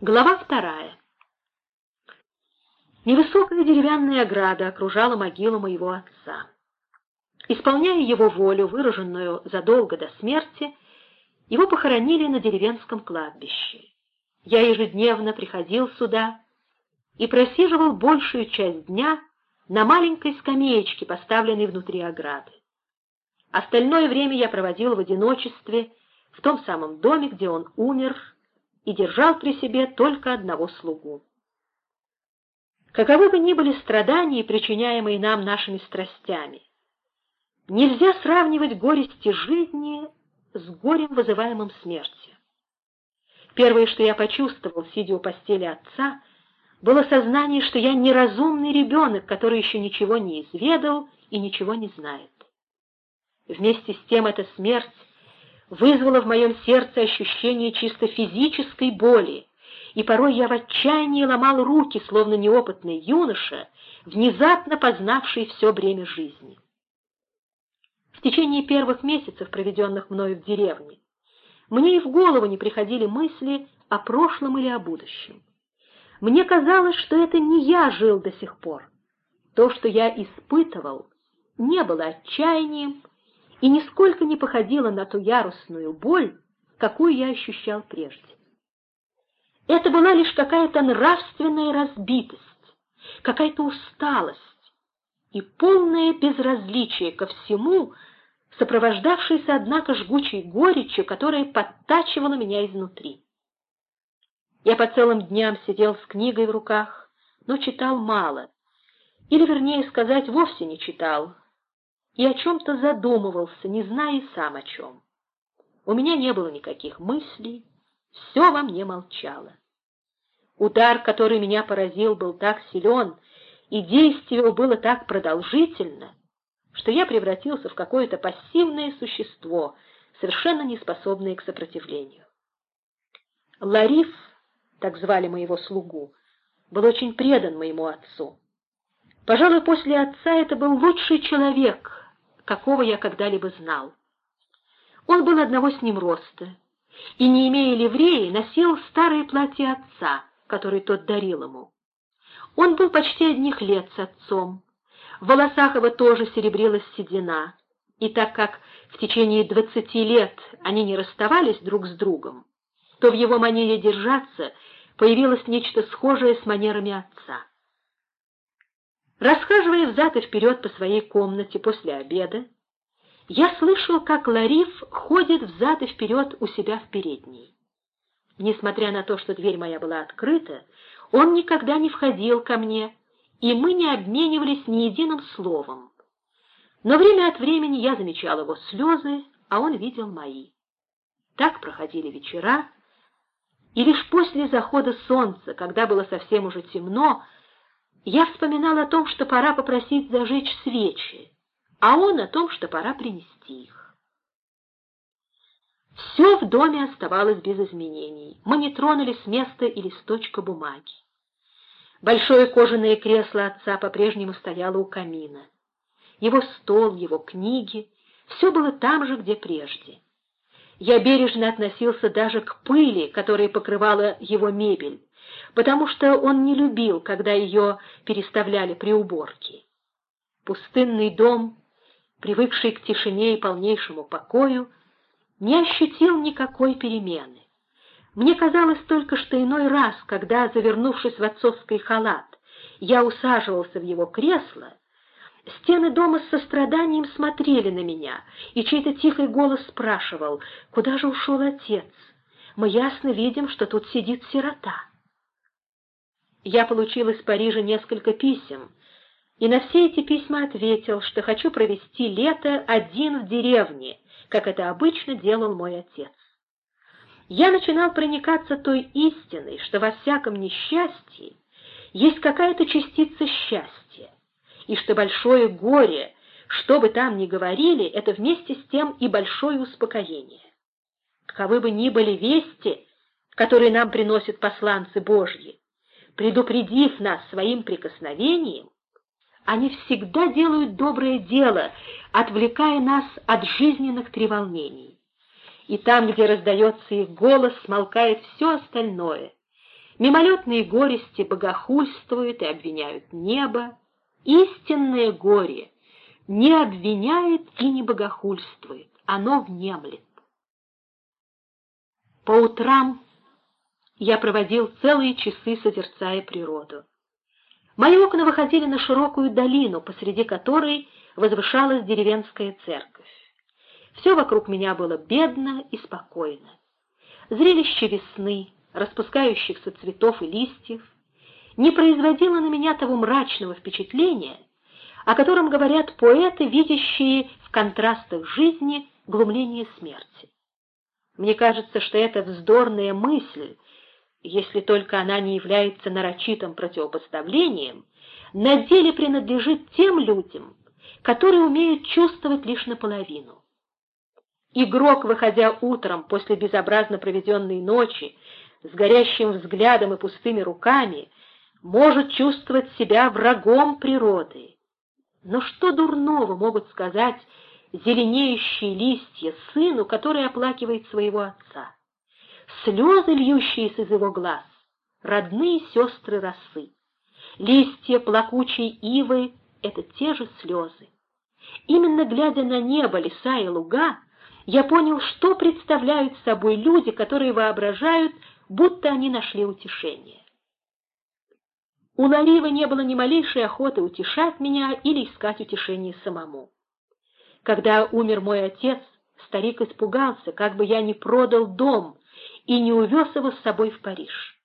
Глава вторая. Невысокая деревянная ограда окружала могилу моего отца. Исполняя его волю, выраженную задолго до смерти, его похоронили на деревенском кладбище. Я ежедневно приходил сюда и просиживал большую часть дня на маленькой скамеечке, поставленной внутри ограды. Остальное время я проводил в одиночестве в том самом доме, где он умер, и держал при себе только одного слугу. Каковы бы ни были страдания, причиняемые нам нашими страстями, нельзя сравнивать горести жизни с горем, вызываемым смертью. Первое, что я почувствовал, сидя у постели отца, было сознание, что я неразумный ребенок, который еще ничего не изведал и ничего не знает. Вместе с тем эта смерть вызвала в моем сердце ощущение чисто физической боли, и порой я в отчаянии ломал руки, словно неопытный юноша, внезапно познавший все бремя жизни. В течение первых месяцев, проведенных мною в деревне, мне и в голову не приходили мысли о прошлом или о будущем. Мне казалось, что это не я жил до сих пор. То, что я испытывал, не было отчаянием и нисколько не походило на ту яростную боль, какую я ощущал прежде. Это была лишь какая-то нравственная разбитость, какая-то усталость и полное безразличие ко всему, сопровождавшееся, однако, жгучей горечью, которая подтачивала меня изнутри. Я по целым дням сидел с книгой в руках, но читал мало, или, вернее сказать, вовсе не читал, и о чем-то задумывался, не зная сам о чем. У меня не было никаких мыслей, все во мне молчало. Удар, который меня поразил, был так силен, и действие его было так продолжительно, что я превратился в какое-то пассивное существо, совершенно неспособное к сопротивлению. Лариф, так звали моего слугу, был очень предан моему отцу. Пожалуй, после отца это был лучший человек, какого я когда-либо знал. Он был одного с ним роста, и, не имея ливреи, носил старое платье отца, которое тот дарил ему. Он был почти одних лет с отцом. В волосах его тоже серебрилась седина, и так как в течение двадцати лет они не расставались друг с другом, то в его манере держаться появилось нечто схожее с манерами отца. Расхаживая взад и вперед по своей комнате после обеда, я слышал, как Лариф ходит взад и вперед у себя в передней. Несмотря на то, что дверь моя была открыта, он никогда не входил ко мне, и мы не обменивались ни единым словом. Но время от времени я замечал его слезы, а он видел мои. Так проходили вечера, и лишь после захода солнца, когда было совсем уже темно, я вспоминал о том, что пора попросить зажечь свечи, а он о том, что пора принести их. Все в доме оставалось без изменений. Мы не тронули с места и листочка бумаги. Большое кожаное кресло отца по-прежнему стояло у камина. Его стол, его книги — все было там же, где прежде. Я бережно относился даже к пыли, которая покрывала его мебель, потому что он не любил, когда ее переставляли при уборке. Пустынный дом, привыкший к тишине и полнейшему покою, не ощутил никакой перемены. Мне казалось только, что иной раз, когда, завернувшись в отцовский халат, я усаживался в его кресло, стены дома с состраданием смотрели на меня, и чей-то тихий голос спрашивал, куда же ушел отец? Мы ясно видим, что тут сидит сирота. Я получил из Парижа несколько писем, и на все эти письма ответил, что хочу провести лето один в деревне, как это обычно делал мой отец. Я начинал проникаться той истиной, что во всяком несчастье есть какая-то частица счастья, и что большое горе, что бы там ни говорили, это вместе с тем и большое успокоение. Каковы бы ни были вести, которые нам приносят посланцы Божьи, предупредив нас своим прикосновением, они всегда делают доброе дело, отвлекая нас от жизненных треволнений. И там, где раздается их голос, смолкает все остальное, Мимолетные горести богохульствуют и обвиняют небо. Истинное горе не обвиняет и не богохульствует, оно внемлет. По утрам я проводил целые часы, созерцая природу. Мои окна выходили на широкую долину, посреди которой возвышалась деревенская церковь. Все вокруг меня было бедно и спокойно. Зрелище весны, распускающихся цветов и листьев, не производило на меня того мрачного впечатления, о котором говорят поэты, видящие в контрастах жизни глумление смерти. Мне кажется, что эта вздорная мысль, если только она не является нарочитым противопоставлением, на деле принадлежит тем людям, которые умеют чувствовать лишь наполовину. Игрок, выходя утром после безобразно проведенной ночи, с горящим взглядом и пустыми руками, может чувствовать себя врагом природы. Но что дурного могут сказать зеленеющие листья сыну, который оплакивает своего отца? Слезы, льющиеся из его глаз, родные сестры росы. Листья плакучей ивы — это те же слезы. Именно глядя на небо, леса и луга, я понял, что представляют собой люди, которые воображают, будто они нашли утешение. У Ларива не было ни малейшей охоты утешать меня или искать утешение самому. Когда умер мой отец, старик испугался, как бы я не продал дом и не увез его с собой в Париж.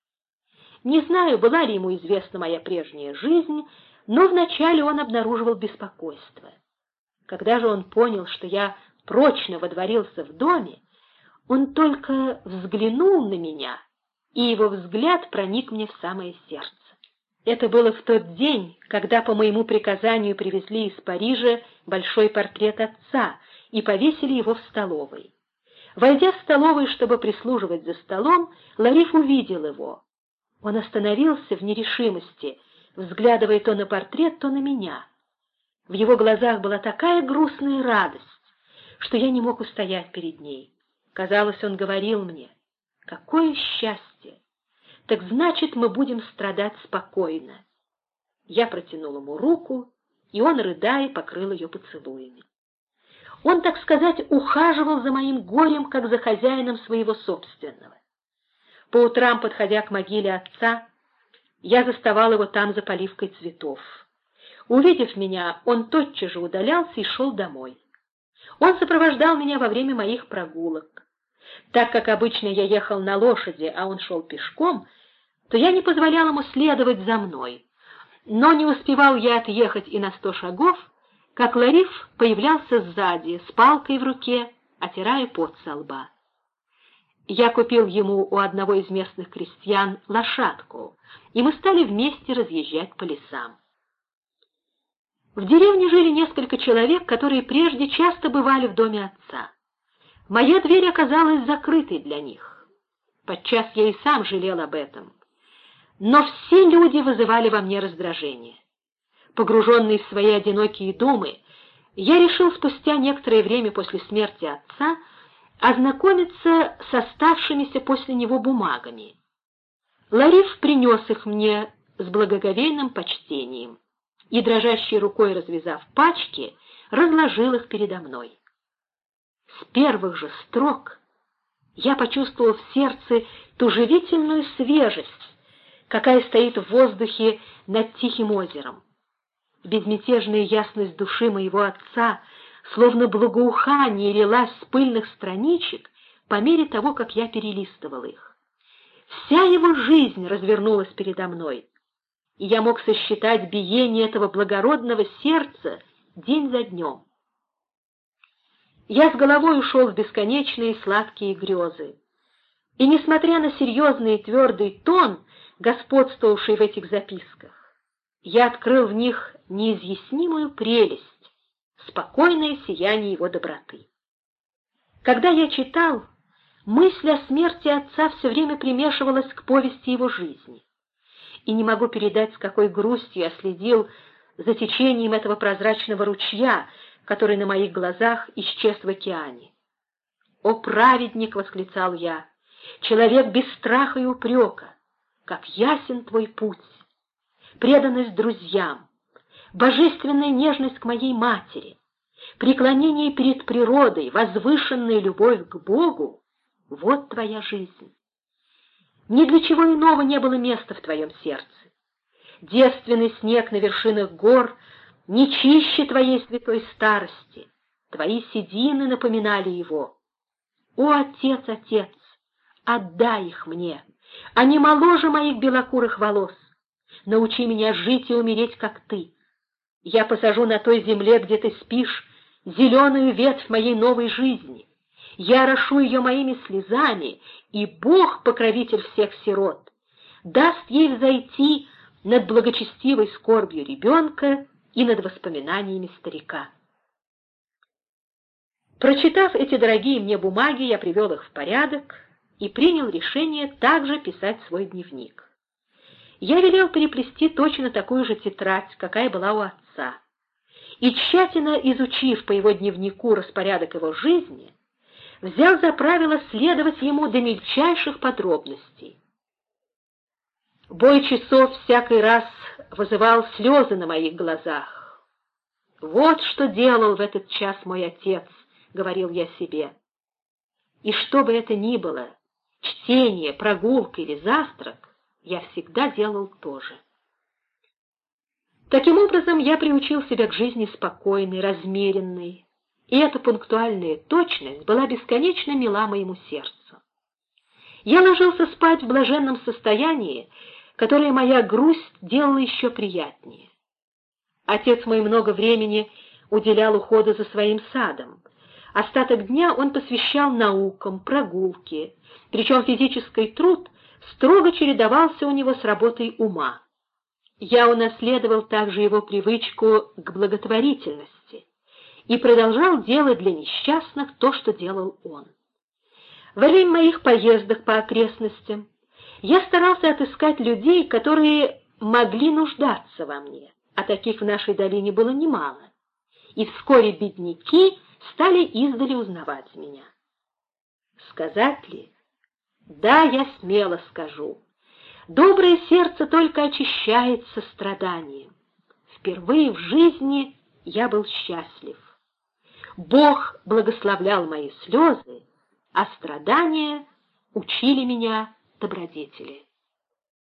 Не знаю, была ли ему известна моя прежняя жизнь, но вначале он обнаруживал беспокойство. Когда же он понял, что я прочно водворился в доме, он только взглянул на меня, и его взгляд проник мне в самое сердце. Это было в тот день, когда по моему приказанию привезли из Парижа большой портрет отца и повесили его в столовой. Войдя в столовую, чтобы прислуживать за столом, Лариф увидел его. Он остановился в нерешимости, взглядывая то на портрет, то на меня. В его глазах была такая грустная радость, что я не мог устоять перед ней. Казалось, он говорил мне, «Какое счастье! Так значит, мы будем страдать спокойно». Я протянул ему руку, и он, рыдая, покрыл ее поцелуями. Он, так сказать, ухаживал за моим горем, как за хозяином своего собственного. По утрам, подходя к могиле отца, я заставал его там за поливкой цветов. Увидев меня, он тотчас же удалялся и шел домой. Он сопровождал меня во время моих прогулок. Так как обычно я ехал на лошади, а он шел пешком, то я не позволял ему следовать за мной. Но не успевал я отъехать и на сто шагов, как Лариф появлялся сзади, с палкой в руке, отирая пот со лба. Я купил ему у одного из местных крестьян лошадку, и мы стали вместе разъезжать по лесам. В деревне жили несколько человек, которые прежде часто бывали в доме отца. Моя дверь оказалась закрытой для них. Подчас я и сам жалел об этом. Но все люди вызывали во мне раздражение. Погруженный в свои одинокие думы, я решил спустя некоторое время после смерти отца ознакомиться с оставшимися после него бумагами. Лариф принес их мне с благоговейным почтением и, дрожащей рукой развязав пачки, разложил их передо мной. С первых же строк я почувствовал в сердце ту живительную свежесть, какая стоит в воздухе над Тихим озером. Безмятежная ясность души моего отца, словно благоухание, лилась с пыльных страничек по мере того, как я перелистывал их. Вся его жизнь развернулась передо мной и я мог сосчитать биение этого благородного сердца день за днем. Я с головой ушел в бесконечные сладкие грезы, и, несмотря на серьезный и твердый тон, господствовавший в этих записках, я открыл в них неизъяснимую прелесть, спокойное сияние его доброты. Когда я читал, мысль о смерти отца все время примешивалась к повести его жизни и не могу передать, с какой грустью я следил за течением этого прозрачного ручья, который на моих глазах исчез в океане. «О, праведник!» — восклицал я, — «человек без страха и упрека! как ясен твой путь, преданность друзьям, божественная нежность к моей матери, преклонение перед природой, возвышенная любовь к Богу — вот твоя жизнь. Ни для чего иного не было места в твоем сердце. Девственный снег на вершинах гор не чище твоей святой старости, твои седины напоминали его. О, отец, отец, отдай их мне, они моложе моих белокурых волос. Научи меня жить и умереть, как ты. Я посажу на той земле, где ты спишь, зеленую ветвь моей новой жизни. Я рошу ее моими слезами, и Бог, покровитель всех сирот, даст ей взойти над благочестивой скорбью ребенка и над воспоминаниями старика. Прочитав эти дорогие мне бумаги, я привел их в порядок и принял решение также писать свой дневник. Я велел переплести точно такую же тетрадь, какая была у отца и, тщательно изучив по его дневнику распорядок его жизни, взял за правило следовать ему до мельчайших подробностей. Бой часов всякий раз вызывал слезы на моих глазах. «Вот что делал в этот час мой отец», — говорил я себе. И что бы это ни было, чтение, прогулка или завтрак, я всегда делал то же. Таким образом, я приучил себя к жизни спокойной, размеренной, и эта пунктуальная точность была бесконечно мила моему сердцу. Я ложился спать в блаженном состоянии, которое моя грусть делала еще приятнее. Отец мой много времени уделял уходу за своим садом. Остаток дня он посвящал наукам, прогулке, причем физический труд строго чередовался у него с работой ума. Я унаследовал также его привычку к благотворительности и продолжал делать для несчастных то, что делал он. Во время моих поездок по окрестностям я старался отыскать людей, которые могли нуждаться во мне, а таких в нашей долине было немало, и вскоре бедняки стали издали узнавать меня. Сказать ли? Да, я смело скажу. Доброе сердце только очищается страданием. Впервые в жизни я был счастлив. Бог благословлял мои слезы, а страдания учили меня добродетели.